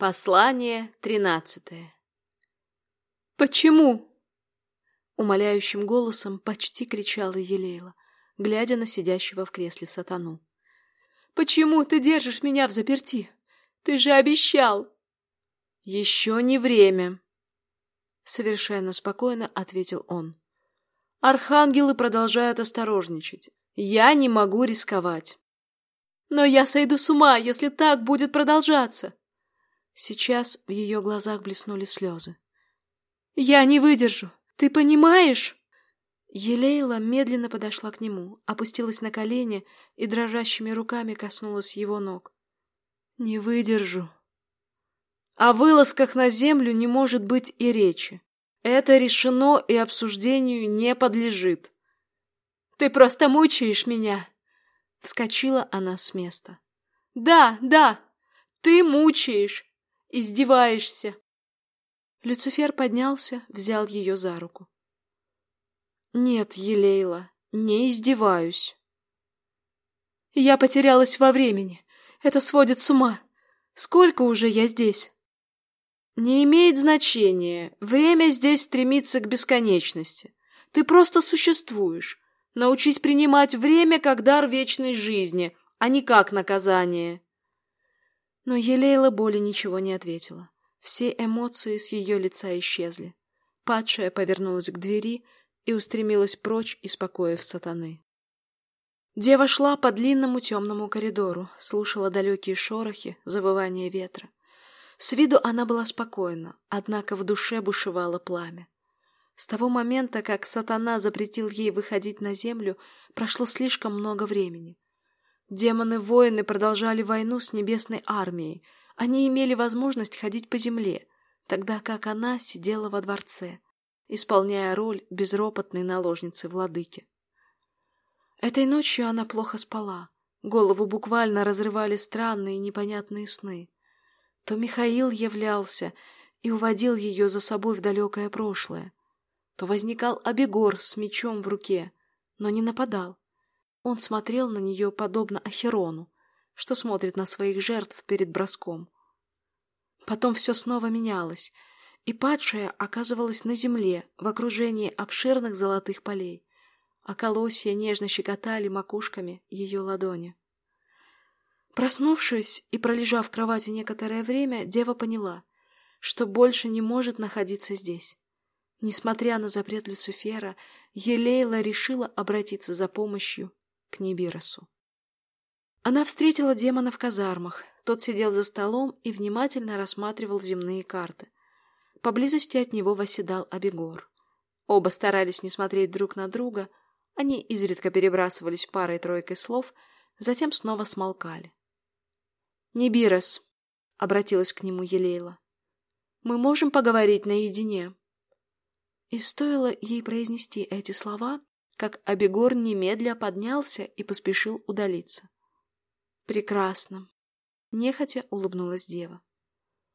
Послание тринадцатое. «Почему?» Умоляющим голосом почти кричала Елейла, глядя на сидящего в кресле сатану. «Почему ты держишь меня в заперти? Ты же обещал!» «Еще не время!» Совершенно спокойно ответил он. «Архангелы продолжают осторожничать. Я не могу рисковать». «Но я сойду с ума, если так будет продолжаться!» Сейчас в ее глазах блеснули слезы. «Я не выдержу! Ты понимаешь?» Елейла медленно подошла к нему, опустилась на колени и дрожащими руками коснулась его ног. «Не выдержу!» О вылазках на землю не может быть и речи. Это решено и обсуждению не подлежит. «Ты просто мучаешь меня!» Вскочила она с места. «Да, да, ты мучаешь! Издеваешься!» Люцифер поднялся, взял ее за руку. «Нет, Елейла, не издеваюсь». «Я потерялась во времени. Это сводит с ума. Сколько уже я здесь?» «Не имеет значения. Время здесь стремится к бесконечности. Ты просто существуешь. Научись принимать время как дар вечной жизни, а не как наказание». Но Елейла боли ничего не ответила. Все эмоции с ее лица исчезли. Падшая повернулась к двери и устремилась прочь из сатаны. Дева шла по длинному темному коридору, слушала далекие шорохи, завывание ветра. С виду она была спокойна, однако в душе бушевало пламя. С того момента, как сатана запретил ей выходить на землю, прошло слишком много времени. Демоны-воины продолжали войну с небесной армией. Они имели возможность ходить по земле, тогда как она сидела во дворце, исполняя роль безропотной наложницы владыки. Этой ночью она плохо спала. Голову буквально разрывали странные непонятные сны. То Михаил являлся и уводил ее за собой в далекое прошлое, то возникал Абегор с мечом в руке, но не нападал. Он смотрел на нее подобно Ахерону, что смотрит на своих жертв перед броском. Потом все снова менялось, и падшая оказывалась на земле в окружении обширных золотых полей, а колосья нежно щекотали макушками ее ладони. Проснувшись и пролежав в кровати некоторое время, дева поняла, что больше не может находиться здесь. Несмотря на запрет Люцифера, Елейла решила обратиться за помощью к Нибиросу. Она встретила демона в казармах. Тот сидел за столом и внимательно рассматривал земные карты. Поблизости от него восседал Абегор. Оба старались не смотреть друг на друга. Они изредка перебрасывались парой-тройкой слов, затем снова смолкали. «Нибирос», — обратилась к нему Елейла, — «мы можем поговорить наедине?» И стоило ей произнести эти слова, как Абегор немедля поднялся и поспешил удалиться. «Прекрасно!» — нехотя улыбнулась дева.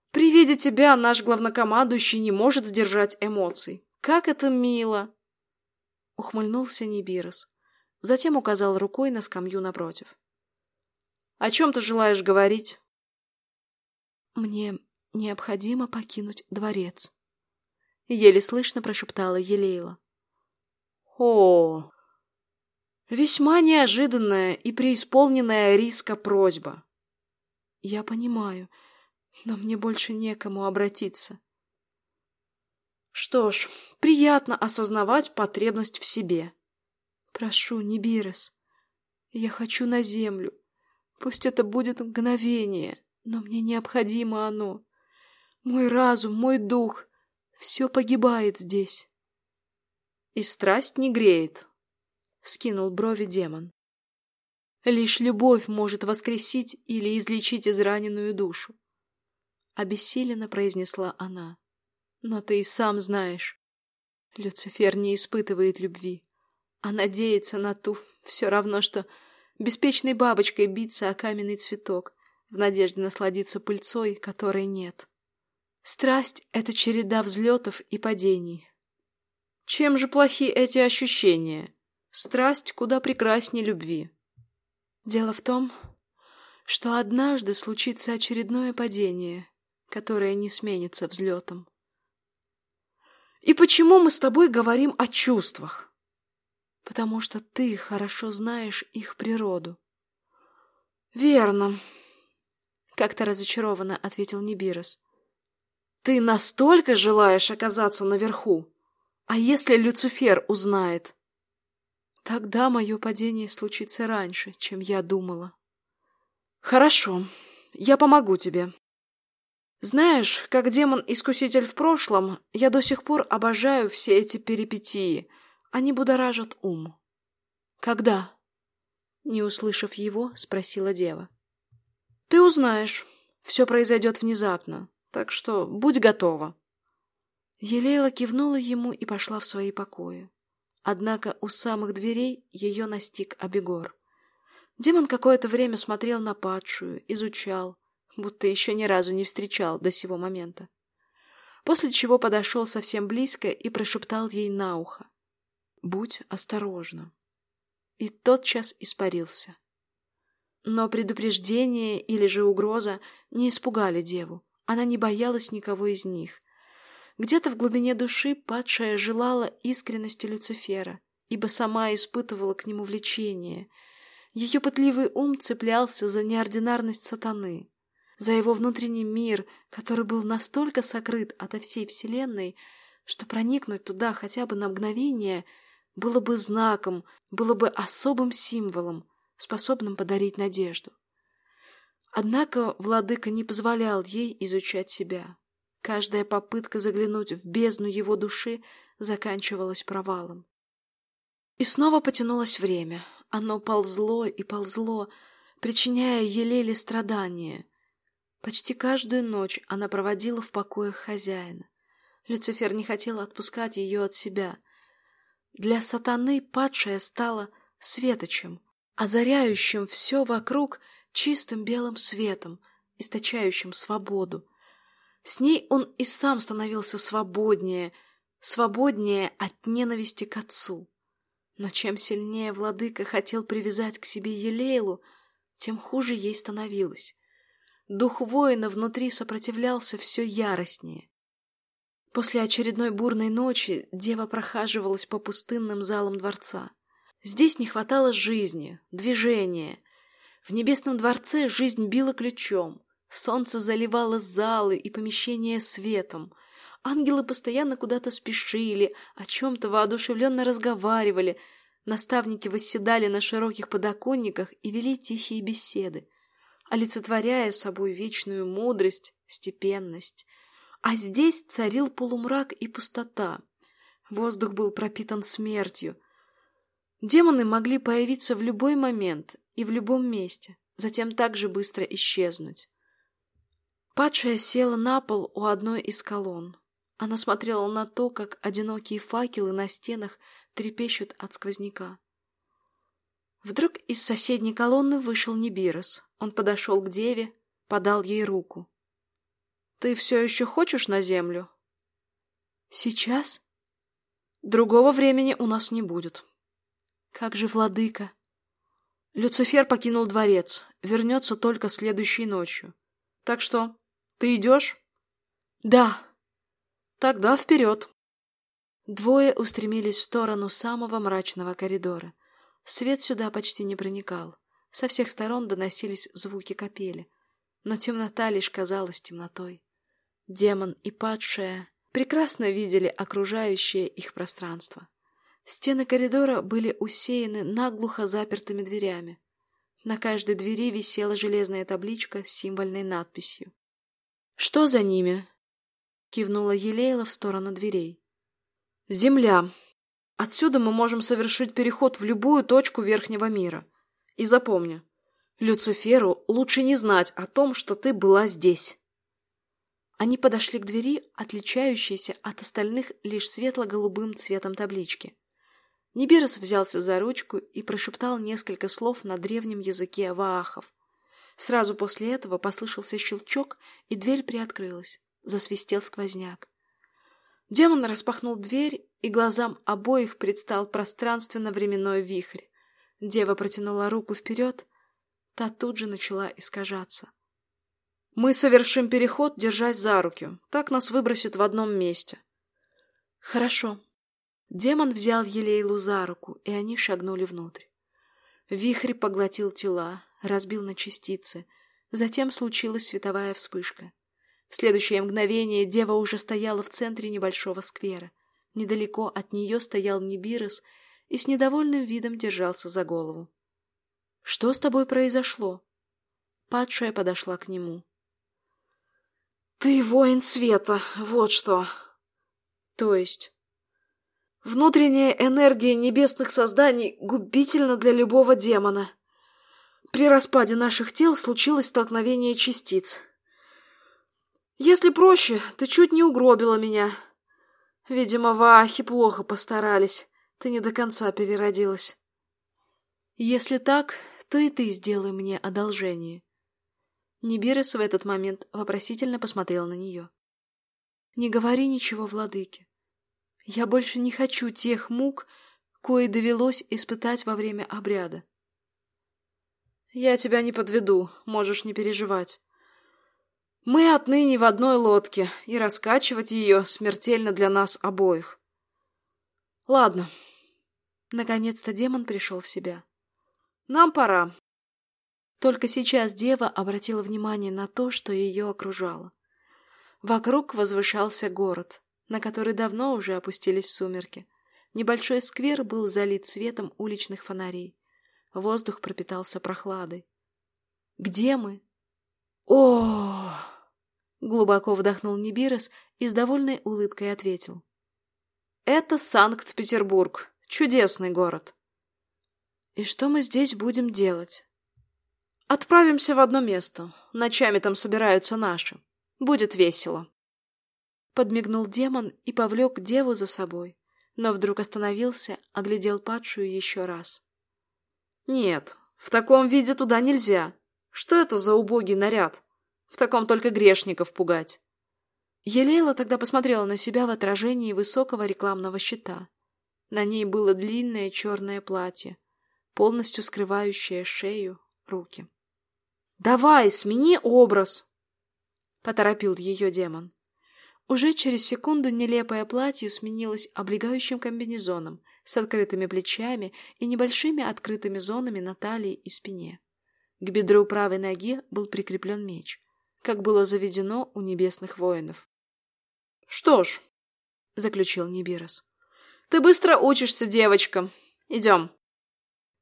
«При виде тебя наш главнокомандующий не может сдержать эмоций. Как это мило!» Ухмыльнулся Нибирос, затем указал рукой на скамью напротив. «О чем ты желаешь говорить?» «Мне необходимо покинуть дворец», — еле слышно прошептала Елейла. О, весьма неожиданная и преисполненная риска просьба. Я понимаю, но мне больше некому обратиться. Что ж, приятно осознавать потребность в себе. Прошу, Нибирос, я хочу на землю. Пусть это будет мгновение, но мне необходимо оно. Мой разум, мой дух — все погибает здесь. И страсть не греет, — скинул брови демон. Лишь любовь может воскресить или излечить израненную душу. Обессиленно произнесла она. Но ты и сам знаешь. Люцифер не испытывает любви, а надеется на ту все равно, что беспечной бабочкой биться о каменный цветок в надежде насладиться пыльцой, которой нет. Страсть — это череда взлетов и падений, чем же плохи эти ощущения? Страсть куда прекраснее любви. Дело в том, что однажды случится очередное падение, которая не сменится взлетом. «И почему мы с тобой говорим о чувствах?» «Потому что ты хорошо знаешь их природу». «Верно», — как-то разочарованно ответил Нибирос. «Ты настолько желаешь оказаться наверху? А если Люцифер узнает?» «Тогда мое падение случится раньше, чем я думала». «Хорошо, я помогу тебе. Знаешь, как демон-искуситель в прошлом, я до сих пор обожаю все эти перипетии. Они будоражат ум. Когда? Не услышав его, спросила дева. Ты узнаешь. Все произойдет внезапно. Так что будь готова. Елейла кивнула ему и пошла в свои покои. Однако у самых дверей ее настиг Абегор. Демон какое-то время смотрел на падшую, изучал, будто еще ни разу не встречал до сего момента. После чего подошел совсем близко и прошептал ей на ухо. «Будь осторожна». И тотчас испарился. Но предупреждение или же угроза не испугали деву. Она не боялась никого из них. Где-то в глубине души падшая желала искренности Люцифера, ибо сама испытывала к нему влечение. Ее пытливый ум цеплялся за неординарность сатаны за его внутренний мир, который был настолько сокрыт ото всей Вселенной, что проникнуть туда хотя бы на мгновение было бы знаком, было бы особым символом, способным подарить надежду. Однако владыка не позволял ей изучать себя. Каждая попытка заглянуть в бездну его души заканчивалась провалом. И снова потянулось время. Оно ползло и ползло, причиняя Елеле страдания — Почти каждую ночь она проводила в покоях хозяина. Люцифер не хотел отпускать ее от себя. Для сатаны падшая стала светочем, озаряющим все вокруг чистым белым светом, источающим свободу. С ней он и сам становился свободнее, свободнее от ненависти к отцу. Но чем сильнее владыка хотел привязать к себе Елейлу, тем хуже ей становилось. Дух воина внутри сопротивлялся все яростнее. После очередной бурной ночи дева прохаживалась по пустынным залам дворца. Здесь не хватало жизни, движения. В небесном дворце жизнь била ключом. Солнце заливало залы и помещения светом. Ангелы постоянно куда-то спешили, о чем-то воодушевленно разговаривали. Наставники восседали на широких подоконниках и вели тихие беседы олицетворяя собой вечную мудрость, степенность. А здесь царил полумрак и пустота. Воздух был пропитан смертью. Демоны могли появиться в любой момент и в любом месте, затем также быстро исчезнуть. Падшая села на пол у одной из колонн. Она смотрела на то, как одинокие факелы на стенах трепещут от сквозняка. Вдруг из соседней колонны вышел Нибирос. Он подошел к деве, подал ей руку. «Ты все еще хочешь на землю?» «Сейчас?» «Другого времени у нас не будет». «Как же владыка?» Люцифер покинул дворец, вернется только следующей ночью. Так что, ты идешь? Да. Тогда вперед. Двое устремились в сторону самого мрачного коридора. Свет сюда почти не проникал. Со всех сторон доносились звуки капели. Но темнота лишь казалась темнотой. Демон и падшая прекрасно видели окружающее их пространство. Стены коридора были усеяны наглухо запертыми дверями. На каждой двери висела железная табличка с символьной надписью. «Что за ними?» — кивнула Елейла в сторону дверей. «Земля. Отсюда мы можем совершить переход в любую точку Верхнего мира. И запомни, Люциферу лучше не знать о том, что ты была здесь. Они подошли к двери, отличающейся от остальных лишь светло-голубым цветом таблички. Нибирос взялся за ручку и прошептал несколько слов на древнем языке ваахов. Сразу после этого послышался щелчок, и дверь приоткрылась. Засвистел сквозняк. Демон распахнул дверь, и глазам обоих предстал пространственно-временной вихрь. Дева протянула руку вперед, та тут же начала искажаться. Мы совершим переход, держась за руки. Так нас выбросит в одном месте. Хорошо. Демон взял Елейлу за руку, и они шагнули внутрь. Вихрь поглотил тела, разбил на частицы. Затем случилась световая вспышка. В следующее мгновение дева уже стояла в центре небольшого сквера. Недалеко от нее стоял Нибирос и с недовольным видом держался за голову. «Что с тобой произошло?» Падшая подошла к нему. «Ты воин света, вот что!» «То есть?» «Внутренняя энергия небесных созданий губительна для любого демона. При распаде наших тел случилось столкновение частиц. Если проще, ты чуть не угробила меня. Видимо, вахи плохо постарались, ты не до конца переродилась». «Если так, то и ты сделай мне одолжение. Нибирес в этот момент вопросительно посмотрел на нее. «Не говори ничего, владыке. Я больше не хочу тех мук, кои довелось испытать во время обряда». «Я тебя не подведу, можешь не переживать. Мы отныне в одной лодке, и раскачивать ее смертельно для нас обоих. Ладно». Наконец-то демон пришел в себя. «Нам пора. Только сейчас дева обратила внимание на то, что ее окружало. Вокруг возвышался город, на который давно уже опустились сумерки. Небольшой сквер был залит светом уличных фонарей. Воздух пропитался прохладой. «Где мы?» о Глубоко вдохнул Нибирос и с довольной улыбкой ответил. «Это Санкт-Петербург. Чудесный город». «И что мы здесь будем делать?» Отправимся в одно место. Ночами там собираются наши. Будет весело. Подмигнул демон и повлек деву за собой, но вдруг остановился, оглядел падшую еще раз. Нет, в таком виде туда нельзя. Что это за убогий наряд? В таком только грешников пугать. Елейла тогда посмотрела на себя в отражении высокого рекламного щита. На ней было длинное черное платье, полностью скрывающее шею, руки. «Давай, смени образ!» — поторопил ее демон. Уже через секунду нелепое платье сменилось облегающим комбинезоном с открытыми плечами и небольшими открытыми зонами на талии и спине. К бедру правой ноги был прикреплен меч, как было заведено у небесных воинов. «Что ж», — заключил Нибирос, — «ты быстро учишься, девочка. Идем».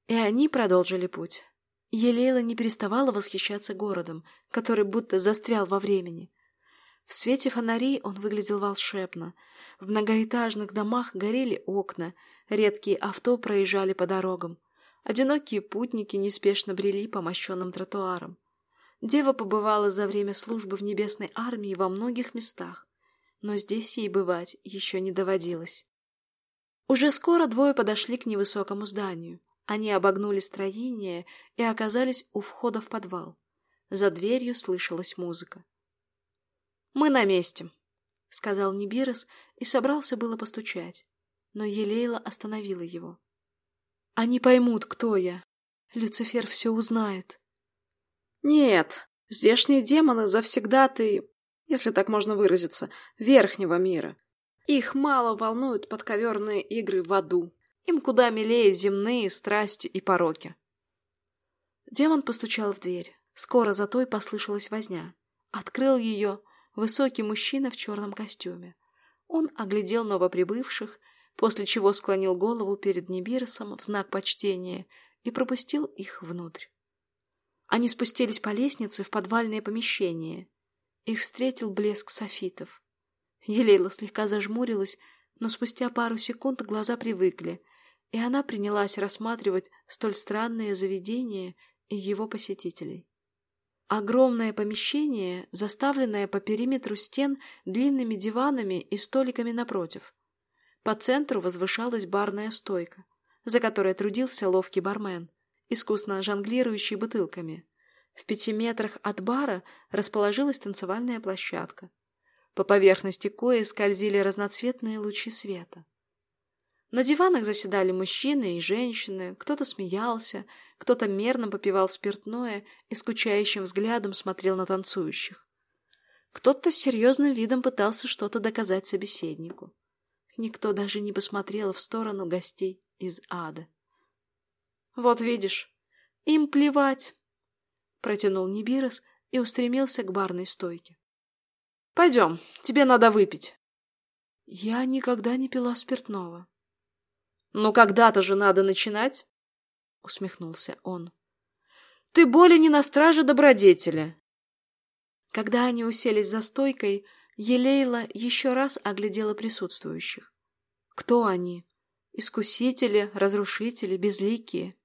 И они продолжили путь. Елейла не переставала восхищаться городом, который будто застрял во времени. В свете фонарей он выглядел волшебно. В многоэтажных домах горели окна, редкие авто проезжали по дорогам. Одинокие путники неспешно брели по мощенным тротуарам. Дева побывала за время службы в небесной армии во многих местах, но здесь ей бывать еще не доводилось. Уже скоро двое подошли к невысокому зданию. Они обогнули строение и оказались у входа в подвал. За дверью слышалась музыка. «Мы на месте», — сказал Нибирос и собрался было постучать, но Елейла остановила его. «Они поймут, кто я. Люцифер все узнает». «Нет, здешние демоны завсегдаты, если так можно выразиться, верхнего мира. Их мало волнуют подковерные игры в аду. Им куда милее земные страсти и пороки. Демон постучал в дверь. Скоро за той послышалась возня. Открыл ее высокий мужчина в черном костюме. Он оглядел новоприбывших, после чего склонил голову перед Нибиросом в знак почтения и пропустил их внутрь. Они спустились по лестнице в подвальное помещение. Их встретил блеск софитов. Елейла слегка зажмурилась, но спустя пару секунд глаза привыкли, и она принялась рассматривать столь странное заведение и его посетителей. Огромное помещение, заставленное по периметру стен длинными диванами и столиками напротив. По центру возвышалась барная стойка, за которой трудился ловкий бармен, искусно жонглирующий бутылками. В пяти метрах от бара расположилась танцевальная площадка. По поверхности кои скользили разноцветные лучи света. На диванах заседали мужчины и женщины, кто-то смеялся, кто-то мерно попивал спиртное и скучающим взглядом смотрел на танцующих. Кто-то с серьезным видом пытался что-то доказать собеседнику. Никто даже не посмотрел в сторону гостей из ада. «Вот видишь, им плевать!» — протянул Нибирос и устремился к барной стойке. «Пойдем, тебе надо выпить». «Я никогда не пила спиртного». «Ну, когда-то же надо начинать!» — усмехнулся он. «Ты более не на страже добродетеля!» Когда они уселись за стойкой, Елейла еще раз оглядела присутствующих. Кто они? Искусители, разрушители, безликие?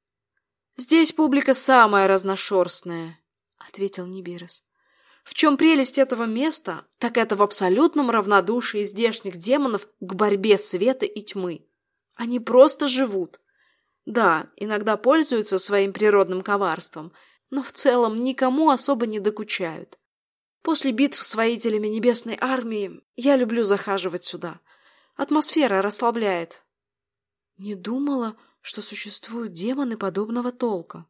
Здесь публика самая разношерстная, — ответил Нибирос. В чем прелесть этого места, так это в абсолютном равнодушии здешних демонов к борьбе света и тьмы. Они просто живут. Да, иногда пользуются своим природным коварством, но в целом никому особо не докучают. После битв с воителями Небесной Армии я люблю захаживать сюда. Атмосфера расслабляет. Не думала, что существуют демоны подобного толка.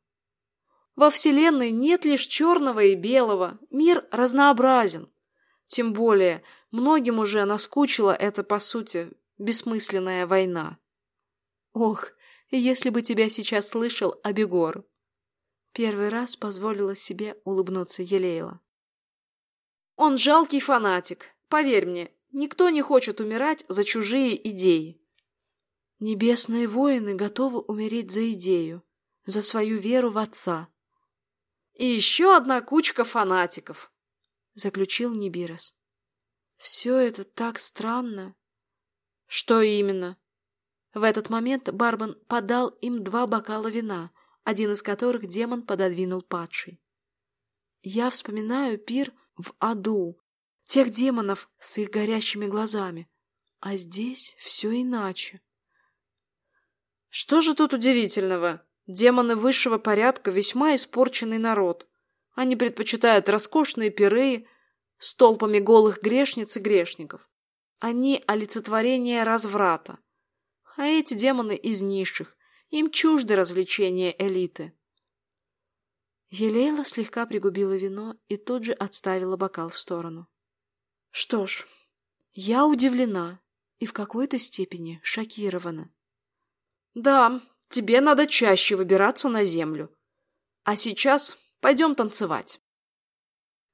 Во Вселенной нет лишь черного и белого, мир разнообразен. Тем более, многим уже наскучила эта, по сути, бессмысленная война. Ох, если бы тебя сейчас слышал Абегор. Первый раз позволила себе улыбнуться Елейла. Он жалкий фанатик. Поверь мне, никто не хочет умирать за чужие идеи. Небесные воины готовы умереть за идею, за свою веру в Отца. И еще одна кучка фанатиков, заключил Нибирос. Все это так странно. Что именно? В этот момент Барбан подал им два бокала вина, один из которых демон пододвинул падший. Я вспоминаю пир в аду, тех демонов с их горящими глазами. А здесь все иначе. Что же тут удивительного? Демоны высшего порядка весьма испорченный народ. Они предпочитают роскошные пиры с толпами голых грешниц и грешников. Они олицетворение разврата. А эти демоны из низших. Им чужды развлечения элиты. Елейла слегка пригубила вино и тут же отставила бокал в сторону. Что ж, я удивлена и в какой-то степени шокирована. Да, тебе надо чаще выбираться на землю. А сейчас пойдем танцевать.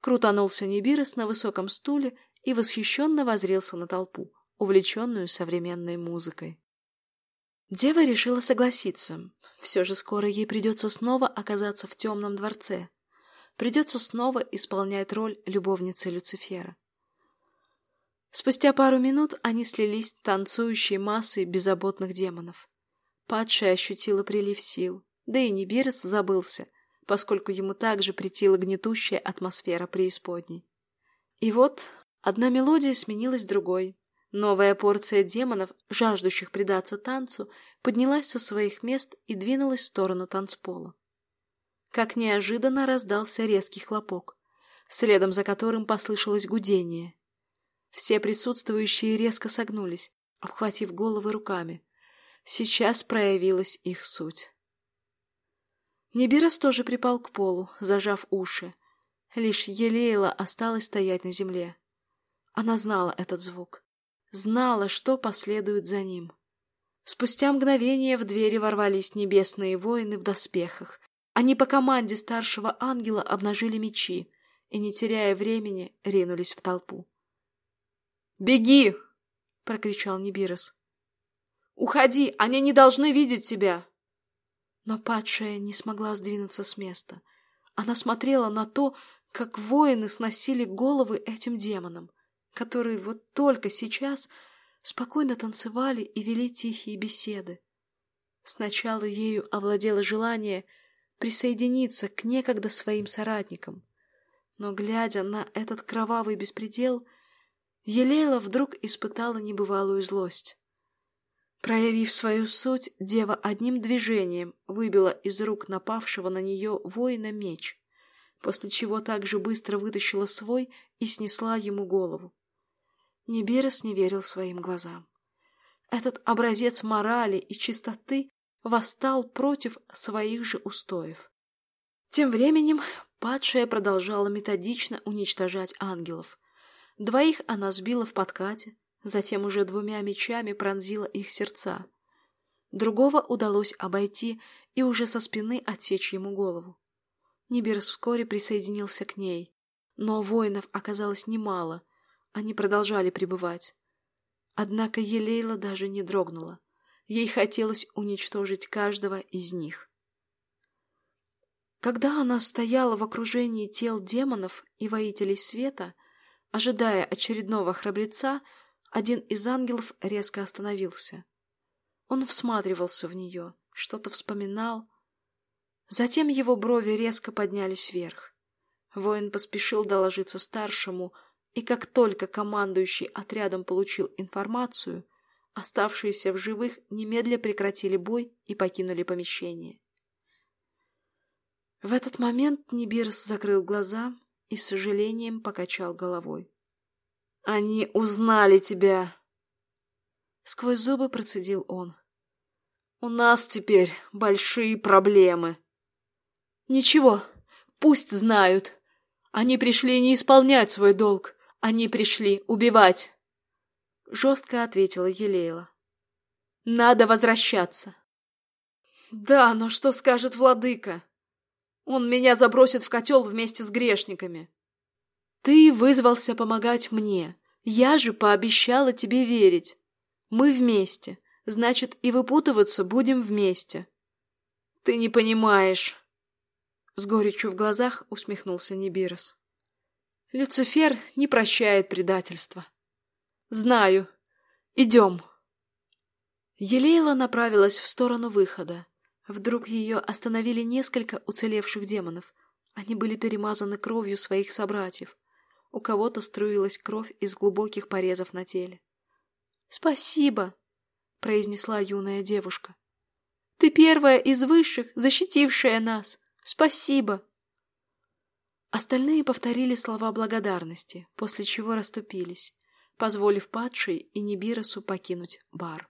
Крутанулся Небирос на высоком стуле и восхищенно возрился на толпу, увлеченную современной музыкой. Дева решила согласиться. Все же скоро ей придется снова оказаться в темном дворце. Придется снова исполнять роль любовницы Люцифера. Спустя пару минут они слились танцующей массой беззаботных демонов. Падшая ощутила прилив сил, да и Нибирс забылся, поскольку ему также претила гнетущая атмосфера преисподней. И вот одна мелодия сменилась другой, Новая порция демонов, жаждущих предаться танцу, поднялась со своих мест и двинулась в сторону танцпола. Как неожиданно раздался резкий хлопок, следом за которым послышалось гудение. Все присутствующие резко согнулись, обхватив головы руками. Сейчас проявилась их суть. Небирос тоже припал к полу, зажав уши. Лишь Елейла осталась стоять на земле. Она знала этот звук знала, что последует за ним. Спустя мгновение в двери ворвались небесные воины в доспехах. Они по команде старшего ангела обнажили мечи и, не теряя времени, ринулись в толпу. «Беги!» — прокричал Нибирос. «Уходи! Они не должны видеть тебя!» Но падшая не смогла сдвинуться с места. Она смотрела на то, как воины сносили головы этим демонам которые вот только сейчас спокойно танцевали и вели тихие беседы. Сначала ею овладело желание присоединиться к некогда своим соратникам, но, глядя на этот кровавый беспредел, Елейла вдруг испытала небывалую злость. Проявив свою суть, дева одним движением выбила из рук напавшего на нее воина меч, после чего также быстро вытащила свой и снесла ему голову. Небирос не верил своим глазам. Этот образец морали и чистоты восстал против своих же устоев. Тем временем падшая продолжала методично уничтожать ангелов. Двоих она сбила в подкате, затем уже двумя мечами пронзила их сердца. Другого удалось обойти и уже со спины отсечь ему голову. Нибирс вскоре присоединился к ней, но воинов оказалось немало, они продолжали пребывать. Однако Елейла даже не дрогнула. Ей хотелось уничтожить каждого из них. Когда она стояла в окружении тел демонов и воителей света, ожидая очередного храбреца, один из ангелов резко остановился. Он всматривался в нее, что-то вспоминал. Затем его брови резко поднялись вверх. Воин поспешил доложиться старшему, и как только командующий отрядом получил информацию, оставшиеся в живых немедля прекратили бой и покинули помещение. В этот момент Нибирс закрыл глаза и с сожалением покачал головой. «Они узнали тебя!» Сквозь зубы процедил он. «У нас теперь большие проблемы». «Ничего, пусть знают. Они пришли не исполнять свой долг, они пришли убивать!» Жестко ответила Елейла. «Надо возвращаться!» «Да, но что скажет владыка? Он меня забросит в котел вместе с грешниками!» «Ты вызвался помогать мне. Я же пообещала тебе верить. Мы вместе, значит, и выпутываться будем вместе». «Ты не понимаешь!» С горечью в глазах усмехнулся Нибирос. Люцифер не прощает предательства. Знаю. Идем. Елейла направилась в сторону выхода. Вдруг ее остановили несколько уцелевших демонов. Они были перемазаны кровью своих собратьев. У кого-то струилась кровь из глубоких порезов на теле. «Спасибо!» — произнесла юная девушка. «Ты первая из высших, защитившая нас! Спасибо!» Остальные повторили слова благодарности, после чего расступились, позволив падшей и Нибиросу покинуть бар.